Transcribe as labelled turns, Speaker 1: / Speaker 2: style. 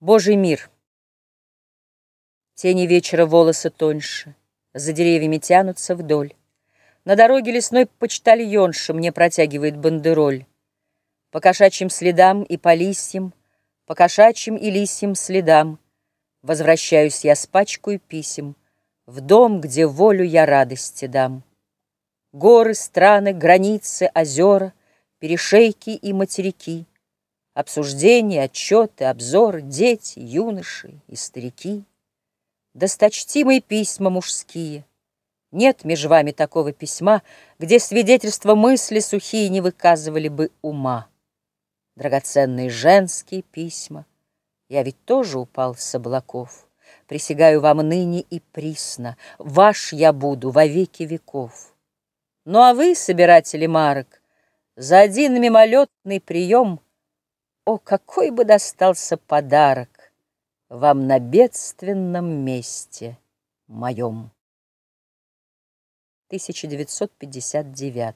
Speaker 1: Божий мир. Тени вечера волосы тоньше, За деревьями тянутся вдоль. На дороге лесной почтальонша Мне протягивает бандероль. По кошачьим следам и по лисьям, По кошачьим и лисьим следам Возвращаюсь я с пачкой писем В дом, где волю я радости дам. Горы, страны, границы, озера, Перешейки и материки — Обсуждения, отчеты, обзоры, дети, юноши и старики. Досточтимые письма мужские. Нет меж вами такого письма, Где свидетельства мысли сухие Не выказывали бы ума. Драгоценные женские письма. Я ведь тоже упал с облаков. Присягаю вам ныне и присно, Ваш я буду во веки веков. Ну а вы, собиратели марок, За один мимолетный прием — о, какой бы достался подарок Вам на бедственном месте моем! 1959